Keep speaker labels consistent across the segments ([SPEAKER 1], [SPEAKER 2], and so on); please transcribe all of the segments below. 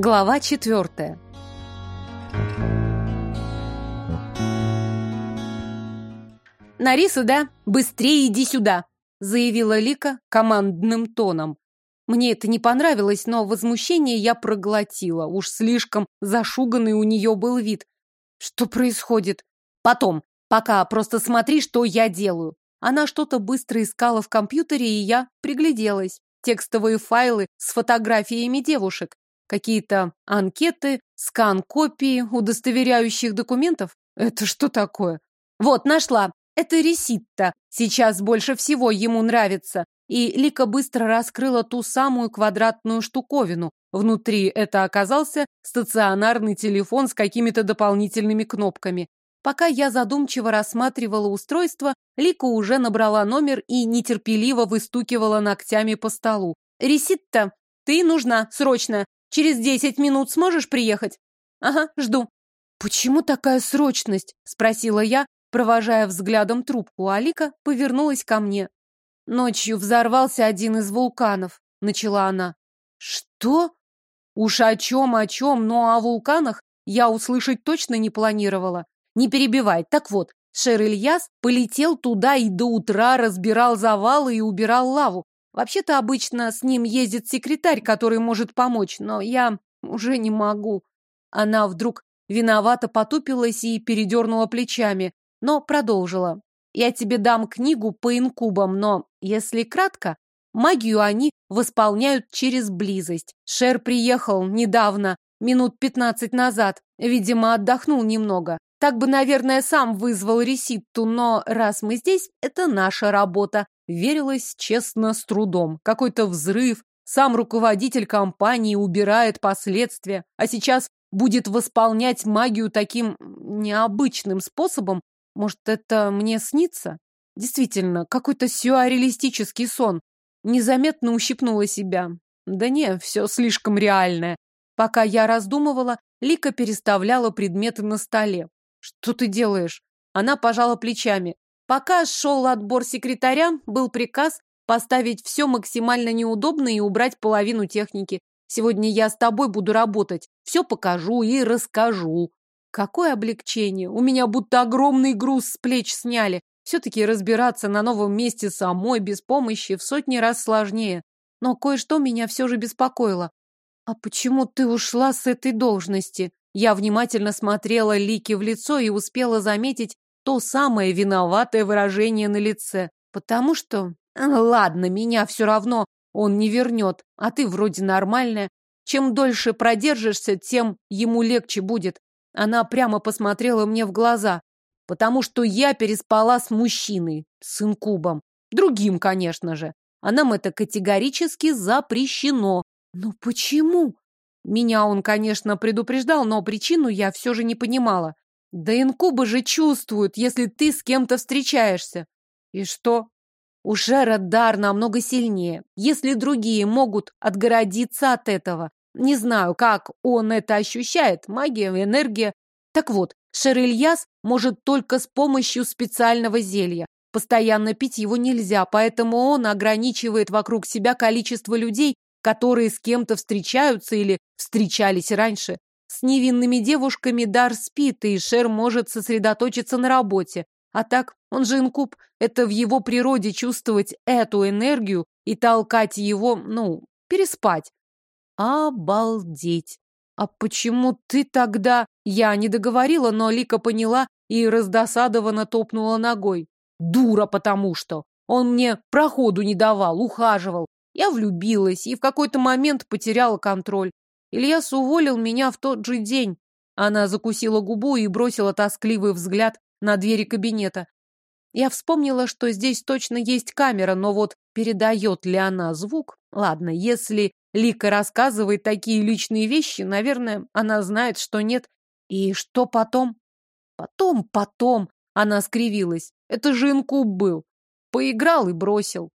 [SPEAKER 1] Глава четвертая. «Нари сюда! Быстрее иди сюда!» — заявила Лика командным тоном. Мне это не понравилось, но возмущение я проглотила. Уж слишком зашуганный у нее был вид. Что происходит? Потом. Пока просто смотри, что я делаю. Она что-то быстро искала в компьютере, и я пригляделась. Текстовые файлы с фотографиями девушек. Какие-то анкеты, скан-копии удостоверяющих документов. Это что такое? Вот, нашла. Это Реситта. Сейчас больше всего ему нравится. И Лика быстро раскрыла ту самую квадратную штуковину. Внутри это оказался стационарный телефон с какими-то дополнительными кнопками. Пока я задумчиво рассматривала устройство, Лика уже набрала номер и нетерпеливо выстукивала ногтями по столу. «Реситта, ты нужна, срочно. Через десять минут сможешь приехать?» «Ага, жду». «Почему такая срочность?» — спросила я, провожая взглядом трубку. Алика повернулась ко мне. «Ночью взорвался один из вулканов», — начала она. «Что?» Уж о чем, о чем, но о вулканах я услышать точно не планировала. Не перебивай. Так вот, Шер Ильяс полетел туда и до утра разбирал завалы и убирал лаву. Вообще-то обычно с ним ездит секретарь, который может помочь, но я уже не могу. Она вдруг виновато потупилась и передернула плечами, но продолжила. Я тебе дам книгу по инкубам, но, если кратко, магию они восполняют через близость. Шер приехал недавно, минут пятнадцать назад. Видимо, отдохнул немного. Так бы, наверное, сам вызвал Реситту, но раз мы здесь, это наша работа. Верилось честно с трудом. Какой-то взрыв, сам руководитель компании убирает последствия, а сейчас будет восполнять магию таким необычным способом. Может, это мне снится? Действительно, какой-то сюрреалистический сон. Незаметно ущипнула себя. Да не, все слишком реальное. Пока я раздумывала, Лика переставляла предметы на столе. «Что ты делаешь?» Она пожала плечами. Пока шел отбор секретаря, был приказ поставить все максимально неудобно и убрать половину техники. Сегодня я с тобой буду работать. Все покажу и расскажу. Какое облегчение! У меня будто огромный груз с плеч сняли. Все-таки разбираться на новом месте самой, без помощи, в сотни раз сложнее. Но кое-что меня все же беспокоило. А почему ты ушла с этой должности? Я внимательно смотрела Лике в лицо и успела заметить то самое виноватое выражение на лице. Потому что... Ладно, меня все равно он не вернет, а ты вроде нормальная. Чем дольше продержишься, тем ему легче будет. Она прямо посмотрела мне в глаза. Потому что я переспала с мужчиной, с инкубом. Другим, конечно же. А нам это категорически запрещено. Но почему? Меня он, конечно, предупреждал, но причину я все же не понимала. Да инкубы же чувствуют, если ты с кем-то встречаешься. И что? У Шера дар намного сильнее. Если другие могут отгородиться от этого, не знаю, как он это ощущает, магия, энергия. Так вот, Шер Ильяс может только с помощью специального зелья. Постоянно пить его нельзя, поэтому он ограничивает вокруг себя количество людей, которые с кем-то встречаются или встречались раньше. С невинными девушками дар спит, и Шер может сосредоточиться на работе. А так, он же инкуб, это в его природе чувствовать эту энергию и толкать его, ну, переспать. Обалдеть! А почему ты тогда... Я не договорила, но Лика поняла и раздосадованно топнула ногой. Дура потому что. Он мне проходу не давал, ухаживал. Я влюбилась и в какой-то момент потеряла контроль. Ильяс уволил меня в тот же день. Она закусила губу и бросила тоскливый взгляд на двери кабинета. Я вспомнила, что здесь точно есть камера, но вот передает ли она звук? Ладно, если Лика рассказывает такие личные вещи, наверное, она знает, что нет. И что потом? Потом, потом. Она скривилась. Это же инкуб был. Поиграл и бросил.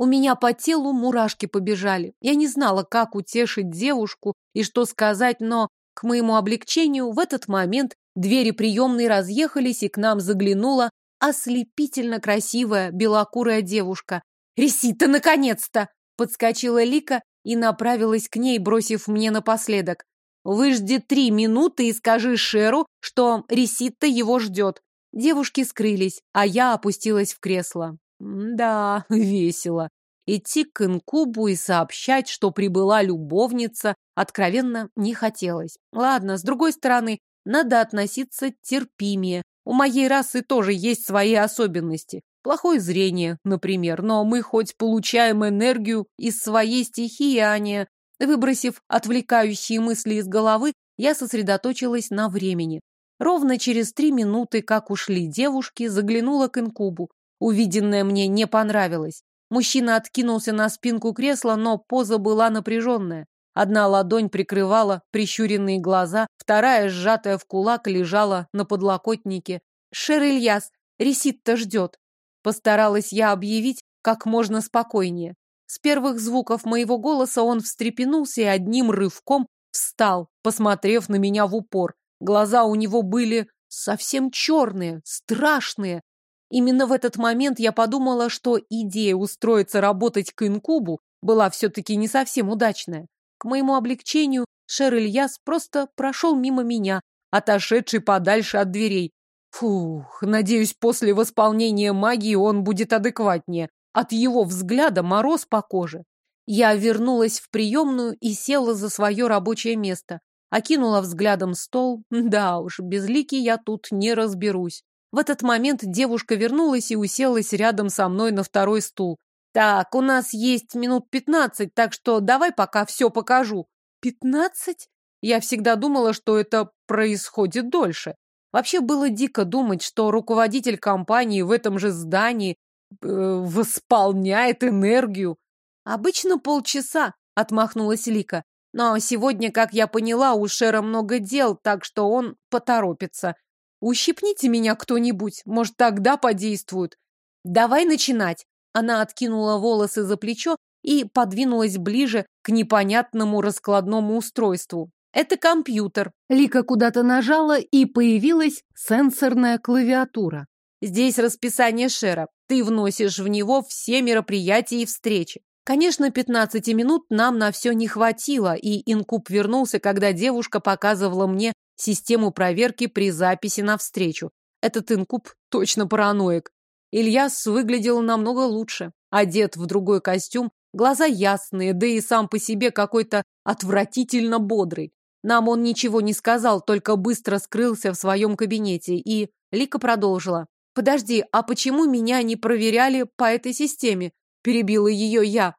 [SPEAKER 1] У меня по телу мурашки побежали. Я не знала, как утешить девушку и что сказать, но, к моему облегчению, в этот момент двери приемной разъехались, и к нам заглянула ослепительно красивая белокурая девушка. «Ресита, наконец-то!» Подскочила Лика и направилась к ней, бросив мне напоследок. Выжди три минуты и скажи Шеру, что Реситта его ждет. Девушки скрылись, а я опустилась в кресло. Да, весело. Идти к инкубу и сообщать, что прибыла любовница, откровенно не хотелось. Ладно, с другой стороны, надо относиться терпимее. У моей расы тоже есть свои особенности. Плохое зрение, например, но мы хоть получаем энергию из своей стихии, а не... Выбросив отвлекающие мысли из головы, я сосредоточилась на времени. Ровно через три минуты, как ушли девушки, заглянула к инкубу. Увиденное мне не понравилось. Мужчина откинулся на спинку кресла, но поза была напряженная. Одна ладонь прикрывала прищуренные глаза, вторая, сжатая в кулак, лежала на подлокотнике. «Шер Ильяс, Ресит-то ждет!» Постаралась я объявить как можно спокойнее. С первых звуков моего голоса он встрепенулся и одним рывком встал, посмотрев на меня в упор. Глаза у него были совсем черные, страшные. Именно в этот момент я подумала, что идея устроиться работать к инкубу была все-таки не совсем удачная. К моему облегчению Шер Ильяс просто прошел мимо меня, отошедший подальше от дверей. Фух, надеюсь, после восполнения магии он будет адекватнее. От его взгляда мороз по коже. Я вернулась в приемную и села за свое рабочее место. Окинула взглядом стол. Да уж, безликий я тут не разберусь. В этот момент девушка вернулась и уселась рядом со мной на второй стул. «Так, у нас есть минут пятнадцать, так что давай пока все покажу». «Пятнадцать?» Я всегда думала, что это происходит дольше. Вообще было дико думать, что руководитель компании в этом же здании э, восполняет энергию. Обычно полчаса, отмахнулась Лика. Но сегодня, как я поняла, у Шера много дел, так что он поторопится. Ущипните меня кто-нибудь, может, тогда подействует. Давай начинать. Она откинула волосы за плечо и подвинулась ближе к непонятному раскладному устройству. Это компьютер. Лика куда-то нажала, и появилась сенсорная клавиатура. Здесь расписание Шера. Ты вносишь в него все мероприятия и встречи. Конечно, 15 минут нам на все не хватило, и инкуб вернулся, когда девушка показывала мне систему проверки при записи на встречу. Этот инкуб точно параноик. Ильяс выглядел намного лучше. Одет в другой костюм, глаза ясные, да и сам по себе какой-то отвратительно бодрый. Нам он ничего не сказал, только быстро скрылся в своем кабинете, и Лика продолжила. «Подожди, а почему меня не проверяли по этой системе?» Перебила ее я.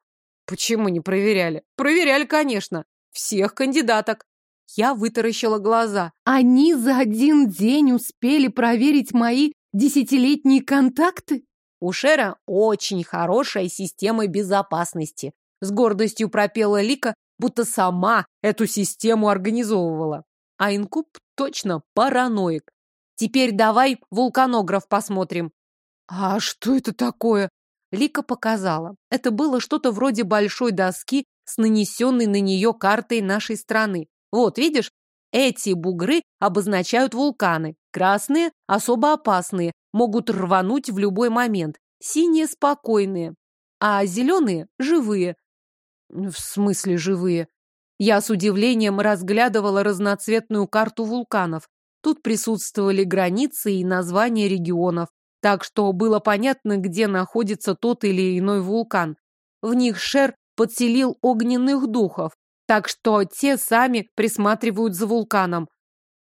[SPEAKER 1] «Почему не проверяли?» «Проверяли, конечно. Всех кандидаток». Я вытаращила глаза. «Они за один день успели проверить мои десятилетние контакты?» У Шера очень хорошая система безопасности. С гордостью пропела Лика, будто сама эту систему организовывала. А инкуб точно параноик. Теперь давай вулканограф посмотрим. А что это такое? Лика показала. Это было что-то вроде большой доски с нанесенной на нее картой нашей страны. Вот, видишь, эти бугры обозначают вулканы. Красные – особо опасные, могут рвануть в любой момент. Синие – спокойные, а зеленые – живые. В смысле живые? Я с удивлением разглядывала разноцветную карту вулканов. Тут присутствовали границы и названия регионов, так что было понятно, где находится тот или иной вулкан. В них Шер подселил огненных духов, так что те сами присматривают за вулканом.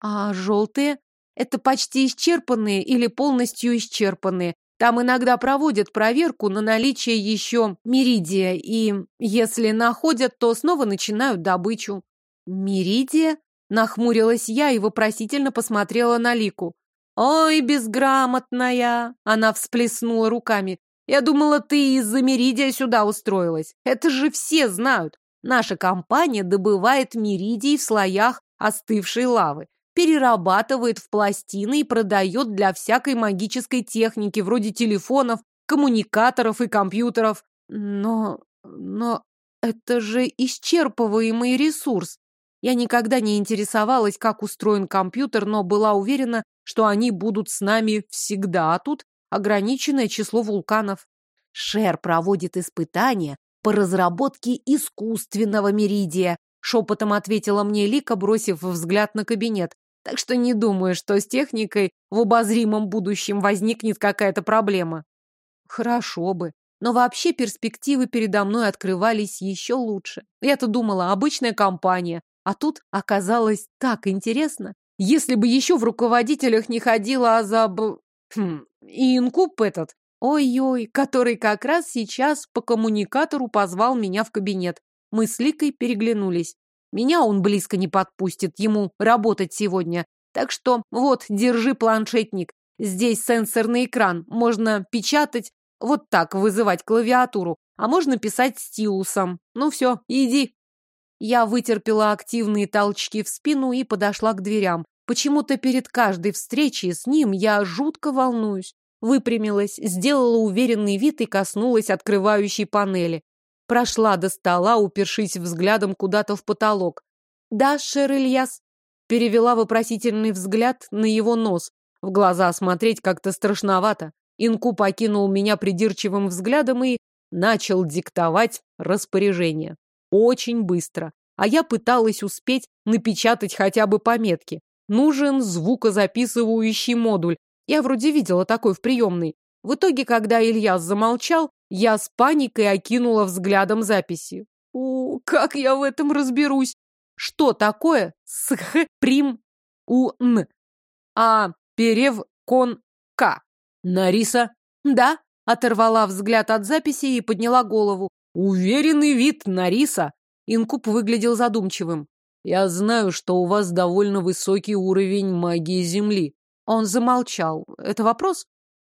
[SPEAKER 1] А желтые? Это почти исчерпанные или полностью исчерпанные. Там иногда проводят проверку на наличие еще меридия, и если находят, то снова начинают добычу. Меридия? Нахмурилась я и вопросительно посмотрела на Лику. «Ой, безграмотная!» Она всплеснула руками. «Я думала, ты из-за меридия сюда устроилась. Это же все знают. Наша компания добывает меридий в слоях остывшей лавы перерабатывает в пластины и продает для всякой магической техники, вроде телефонов, коммуникаторов и компьютеров. Но... но это же исчерпываемый ресурс. Я никогда не интересовалась, как устроен компьютер, но была уверена, что они будут с нами всегда, а тут ограниченное число вулканов. Шер проводит испытания по разработке искусственного меридия, шепотом ответила мне Лика, бросив взгляд на кабинет. Так что не думаю, что с техникой в обозримом будущем возникнет какая-то проблема. Хорошо бы. Но вообще перспективы передо мной открывались еще лучше. Я-то думала, обычная компания. А тут оказалось так интересно. Если бы еще в руководителях не ходила Азаб... Хм, и инкуб этот, ой-ой, который как раз сейчас по коммуникатору позвал меня в кабинет. Мы с Ликой переглянулись. Меня он близко не подпустит, ему работать сегодня. Так что вот, держи планшетник. Здесь сенсорный экран, можно печатать, вот так вызывать клавиатуру, а можно писать стилусом. Ну все, иди. Я вытерпела активные толчки в спину и подошла к дверям. Почему-то перед каждой встречей с ним я жутко волнуюсь. Выпрямилась, сделала уверенный вид и коснулась открывающей панели. Прошла до стола, упершись взглядом куда-то в потолок. «Да, Шер Ильяс?» Перевела вопросительный взгляд на его нос. В глаза смотреть как-то страшновато. Инку покинул меня придирчивым взглядом и начал диктовать распоряжение. Очень быстро. А я пыталась успеть напечатать хотя бы пометки. Нужен звукозаписывающий модуль. Я вроде видела такой в приемной. В итоге, когда Ильяс замолчал, я с паникой окинула взглядом записи. О, как я в этом разберусь? Что такое сх прим у н? А перев кон к? Нариса? Да, оторвала взгляд от записи и подняла голову. Уверенный вид, Нариса. Инкуб выглядел задумчивым. Я знаю, что у вас довольно высокий уровень магии Земли. Он замолчал. Это вопрос?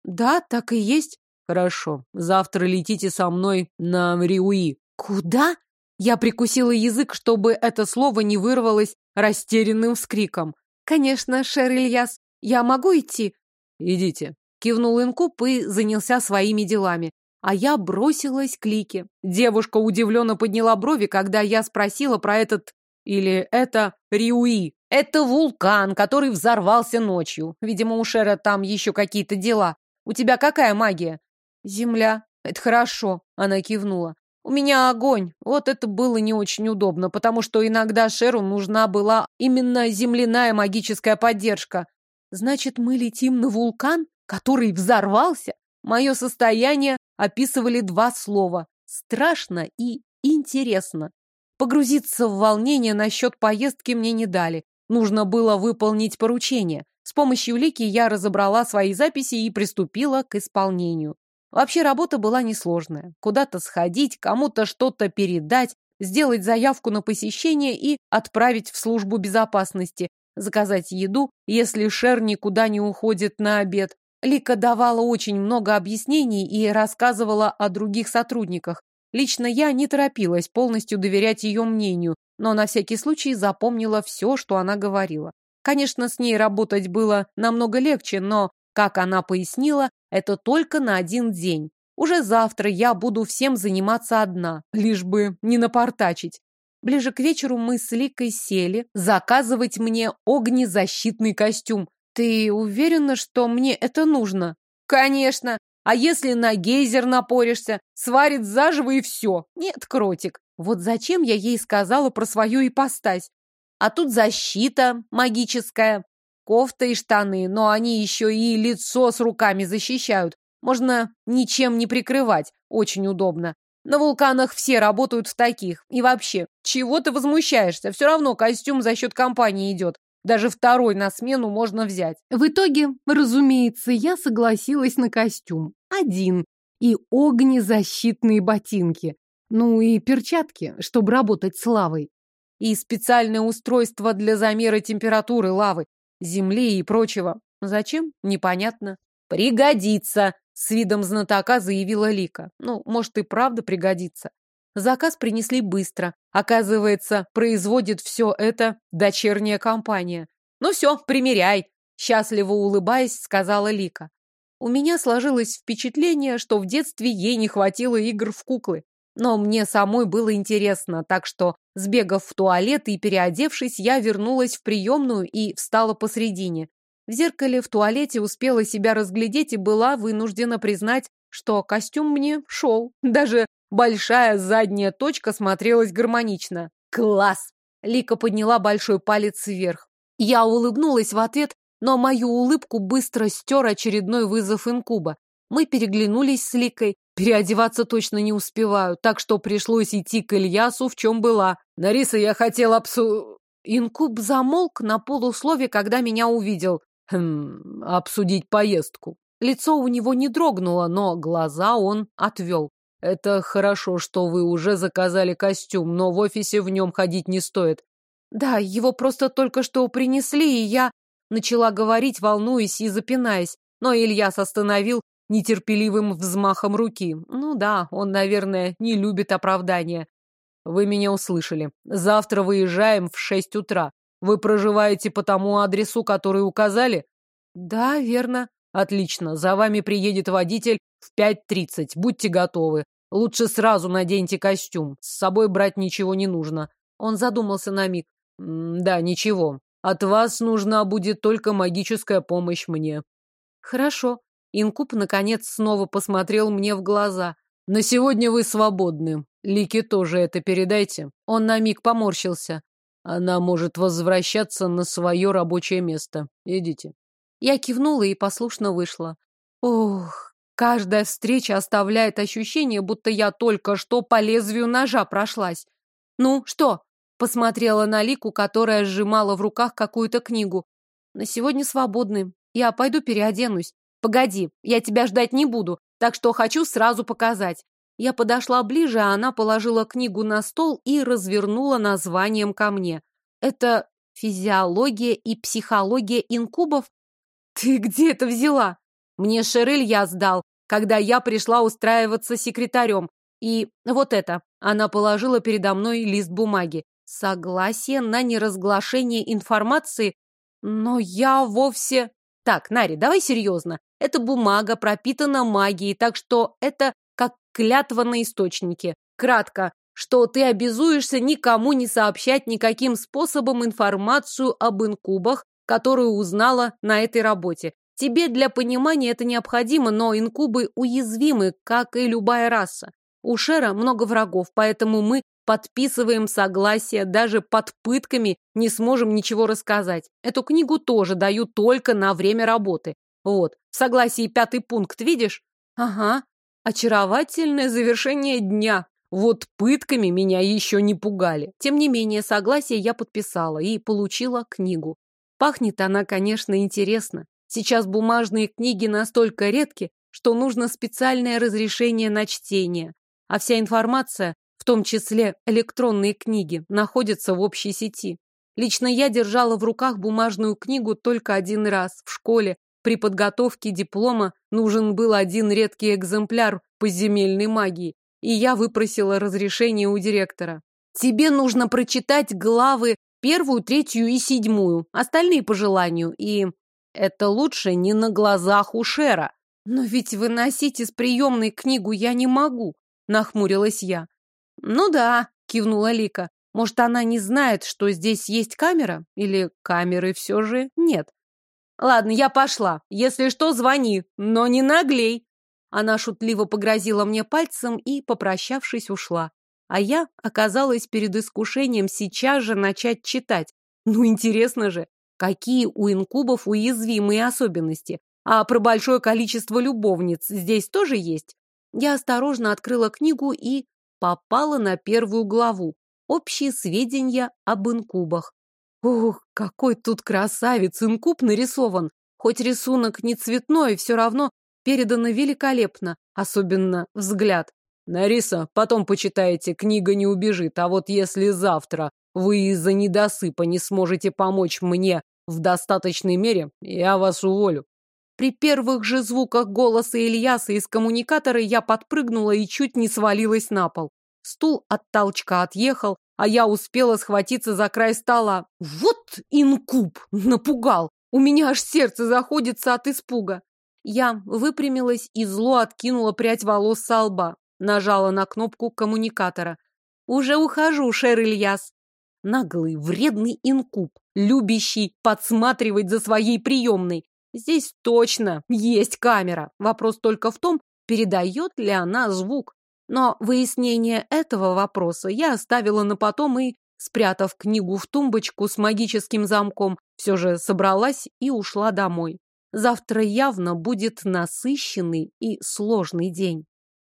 [SPEAKER 1] Да, так и есть. Хорошо. Завтра летите со мной на Риуи. Куда? Я прикусила язык, чтобы это слово не вырвалось растерянным вскриком. Конечно, Шер Ильяс. Я могу идти? Идите. Кивнул Инкуб и занялся своими делами. А я бросилась к Лике. Девушка удивленно подняла брови, когда я спросила про этот... Или это Риуи. Это вулкан, который взорвался ночью. Видимо, у Шера там еще какие-то дела. У тебя какая магия? Земля. Это хорошо, она кивнула. У меня огонь. Вот это было не очень удобно, потому что иногда Шеру нужна была именно земляная магическая поддержка. Значит, мы летим на вулкан, который взорвался? Мое состояние описывали два слова. Страшно и интересно. Погрузиться в волнение насчет поездки мне не дали. Нужно было выполнить поручение. С помощью Лики я разобрала свои записи и приступила к исполнению. Вообще работа была несложная. Куда-то сходить, кому-то что-то передать, сделать заявку на посещение и отправить в службу безопасности, заказать еду, если Шер никуда не уходит на обед. Лика давала очень много объяснений и рассказывала о других сотрудниках. Лично я не торопилась полностью доверять ее мнению, но на всякий случай запомнила все, что она говорила. Конечно, с ней работать было намного легче, но, как она пояснила, это только на один день. Уже завтра я буду всем заниматься одна, лишь бы не напортачить. Ближе к вечеру мы с Ликой сели заказывать мне огнезащитный костюм. Ты уверена, что мне это нужно? Конечно. А если на гейзер напоришься, сварит заживо и все. Нет, кротик. Вот зачем я ей сказала про свою ипостась? А тут защита магическая, кофта и штаны, но они еще и лицо с руками защищают. Можно ничем не прикрывать, очень удобно. На вулканах все работают в таких. И вообще, чего ты возмущаешься? Все равно костюм за счет компании идет. Даже второй на смену можно взять. В итоге, разумеется, я согласилась на костюм. Один. И огнезащитные ботинки. Ну и перчатки, чтобы работать с лавой. И специальное устройство для замера температуры лавы земли и прочего. Зачем? Непонятно. Пригодится, с видом знатока заявила Лика. Ну, может и правда пригодится. Заказ принесли быстро. Оказывается, производит все это дочерняя компания. Ну все, примеряй, счастливо улыбаясь, сказала Лика. У меня сложилось впечатление, что в детстве ей не хватило игр в куклы. Но мне самой было интересно, так что, сбегав в туалет и переодевшись, я вернулась в приемную и встала посредине. В зеркале в туалете успела себя разглядеть и была вынуждена признать, что костюм мне шел. Даже большая задняя точка смотрелась гармонично. Класс! Лика подняла большой палец вверх. Я улыбнулась в ответ, но мою улыбку быстро стер очередной вызов инкуба. Мы переглянулись с Ликой. Переодеваться точно не успеваю, так что пришлось идти к Ильясу, в чем была. Нариса, я хотел обсу... Инкуб замолк на полуслове, когда меня увидел. Хм, обсудить поездку. Лицо у него не дрогнуло, но глаза он отвел. Это хорошо, что вы уже заказали костюм, но в офисе в нем ходить не стоит. Да, его просто только что принесли, и я начала говорить, волнуясь и запинаясь. Но Ильяс остановил нетерпеливым взмахом руки. Ну да, он, наверное, не любит оправдания. Вы меня услышали. Завтра выезжаем в шесть утра. Вы проживаете по тому адресу, который указали? Да, верно. Отлично. За вами приедет водитель в пять тридцать. Будьте готовы. Лучше сразу наденьте костюм. С собой брать ничего не нужно. Он задумался на миг. Да, ничего. От вас нужна будет только магическая помощь мне. Хорошо. Инкуб, наконец, снова посмотрел мне в глаза. На сегодня вы свободны. Лике тоже это передайте. Он на миг поморщился. Она может возвращаться на свое рабочее место. Идите. Я кивнула и послушно вышла. Ох, каждая встреча оставляет ощущение, будто я только что по лезвию ножа прошлась. Ну, что? Посмотрела на Лику, которая сжимала в руках какую-то книгу. На сегодня свободны. Я пойду переоденусь. Погоди, я тебя ждать не буду, так что хочу сразу показать. Я подошла ближе, а она положила книгу на стол и развернула названием ко мне. Это «Физиология и психология инкубов»? Ты где это взяла? Мне Шерель я сдал, когда я пришла устраиваться секретарем. И вот это. Она положила передо мной лист бумаги. Согласие на неразглашение информации? Но я вовсе... Так, Нари, давай серьезно. Эта бумага пропитана магией, так что это как клятва на источнике. Кратко, что ты обязуешься никому не сообщать никаким способом информацию об инкубах, которую узнала на этой работе. Тебе для понимания это необходимо, но инкубы уязвимы, как и любая раса. У Шера много врагов, поэтому мы подписываем согласие, даже под пытками не сможем ничего рассказать. Эту книгу тоже даю только на время работы. Вот, в согласии пятый пункт, видишь? Ага, Очаровательное завершение дня. Вот пытками меня еще не пугали. Тем не менее, согласие я подписала и получила книгу. Пахнет она, конечно, интересно. Сейчас бумажные книги настолько редки, что нужно специальное разрешение на чтение. А вся информация, в том числе электронные книги, находится в общей сети. Лично я держала в руках бумажную книгу только один раз в школе при подготовке диплома нужен был один редкий экземпляр поземельной магии, и я выпросила разрешение у директора. Тебе нужно прочитать главы первую, третью и седьмую, остальные по желанию, и это лучше не на глазах у Шера. Но ведь выносить из приемной книгу я не могу, нахмурилась я. Ну да, кивнула Лика. Может, она не знает, что здесь есть камера? Или камеры все же нет? Ладно, я пошла. Если что, звони, но не наглей. Она шутливо погрозила мне пальцем и, попрощавшись, ушла. А я оказалась перед искушением сейчас же начать читать. Ну, интересно же, какие у инкубов уязвимые особенности. А про большое количество любовниц здесь тоже есть? Я осторожно открыла книгу и попала на первую главу. Общие сведения об инкубах. Ух, какой тут красавец, инкуб нарисован. Хоть рисунок не цветной, все равно передано великолепно, особенно взгляд. Нариса, потом почитаете, книга не убежит, а вот если завтра вы из-за недосыпа не сможете помочь мне в достаточной мере, я вас уволю. При первых же звуках голоса Ильяса из коммуникатора я подпрыгнула и чуть не свалилась на пол. Стул от толчка отъехал, а я успела схватиться за край стола. Вот инкуб! Напугал! У меня аж сердце заходится от испуга. Я выпрямилась и зло откинула прядь волос со лба. Нажала на кнопку коммуникатора. «Уже ухожу, Шер Ильяс!» Наглый, вредный инкуб, любящий подсматривать за своей приемной. Здесь точно есть камера. Вопрос только в том, передает ли она звук. Но выяснение этого вопроса я оставила на потом и спрятав книгу в тумбочку с магическим замком, все же собралась и ушла домой. Завтра явно будет насыщенный и сложный день.